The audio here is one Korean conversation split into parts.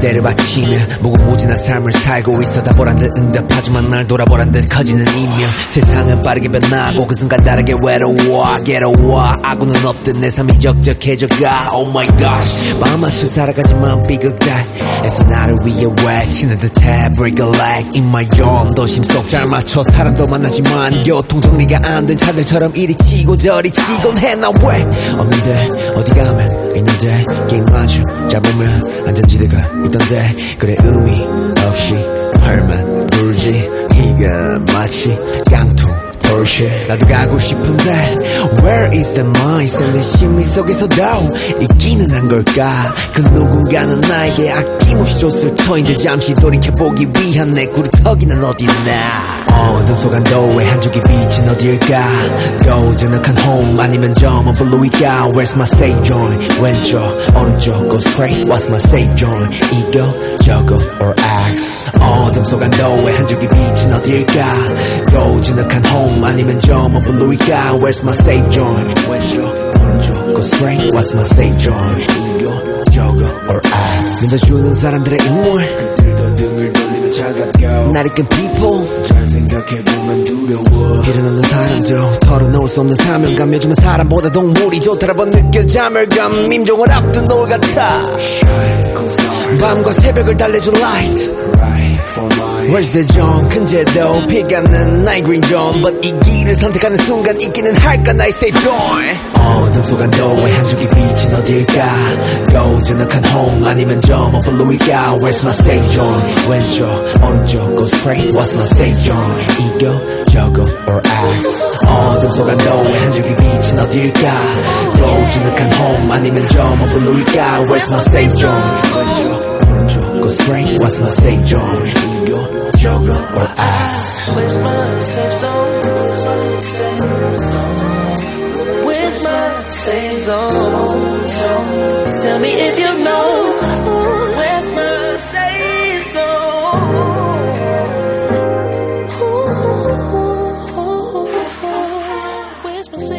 때를 바치며 무궁무진한 삶을 살고 있어 다 보란 듯 응답하지만 날 돌아보란 듯 커지는 이명. 세상은 빠르게 변하고 그 순간 다르게 외로워 괴로워. 아구는 없듯 내 삶이 적적해져가. Oh my gosh. 마음 맞춰 살아가지만 삐걱다 애써 나를 위해 외치는 듯해 Break a leg in my own 도심 속 잘 맞춰 사람도 만나지만 교통 정리가 안 된 차들처럼 이리 치고 저리 치곤 해나 왜? 없는데 어디 가면 있는데 게임 맞춰 잡으면 안전지대가 있던데 그래 의미 없이 팔만 불지. 이가 마치 Porsche 나도 가고 싶은데 Where is the mind? 내 심리 속에서도 있기는 한 걸까? 그 누군가는 나에게 아낌없이 줬을 터인데 잠시 돌이켜보기 위한 내 구루터기는 어딨나? 어둠 속 안도의 한 줄기 빛은 어딜까? 고즈넉한 home 아니면 점은 블루일까? Where's my safe joint 왼쪽 오른쪽 go straight. What's my safe joint 이겨 저거 or X 어둠 속 안도의 한 줄기 빛은 어딜까? 고즈넉한 home 아니면 점은 블루일까? Where's my safe joint? 왼쪽 오른쪽 go straight What's my safe joint? 이겨 저거 or X 믿어주는 사람들의 응원 그들도 등을 돌리며 차갑고 날 이끈 people. 잘 생각해보면 두려워. 필요 없는 사람들 털어놓을 수 없는 사명감 요즘은 사람보다 동물이 좋더라고 느껴 자멸감 임종을 앞둔 노을 같아. 밤과 새벽을 달래준 light Where's the zone 근제도 피가는 night green zone But 이 길을 선택하는 순간 있기는 할까 나의 safe zone 어둠 속 안도의 한 줄기 빛은 어딜까 고즈넉한 home 아니면 점은 블루일까 Where's my safe zone 왼쪽 오른쪽 go straight What's my safe zone 이겨 저거 or X 어둠 속 안도의 한 줄기 빛은 어딜까 고즈넉한 home 아니면 점은 블루일까 Where's my safe zone 왼쪽 오른쪽 go straight What's my safe zone 이겨 say so. Oh, tell me if you know where's my safe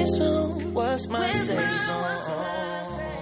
zone? Where's my safe zone? My?